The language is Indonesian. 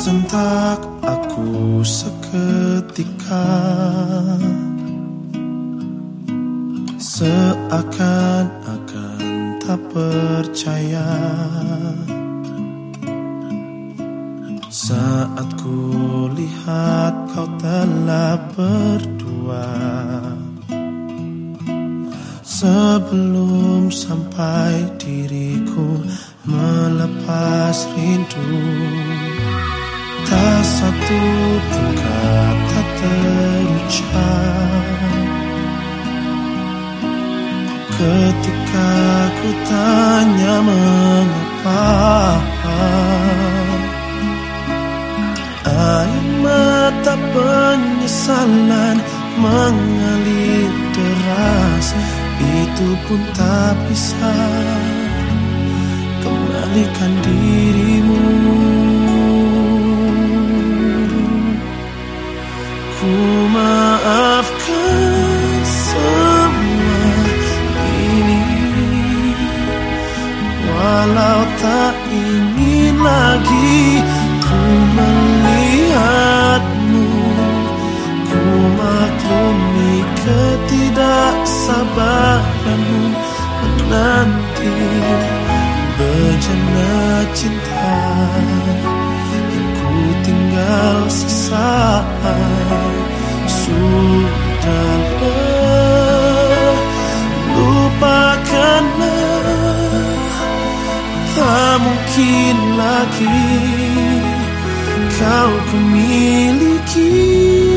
Sentak aku seketika. Seakan-akan tak percaya. Saat ku lihat kau telah berdua. Sebelum sampai diriku melepas rindu Tak satu pun kata terucap. Ketika ku tanya mengapa Air mata penyesalan mengalir deras. Itu pun tak bisa. Kembalikan dirimu tak ingin lagi ku melihatmu. Ku maklumi ketidaksabaranmu Menanti bejana cinta Yang ku tinggal sesaat Lagi Kau ku miliki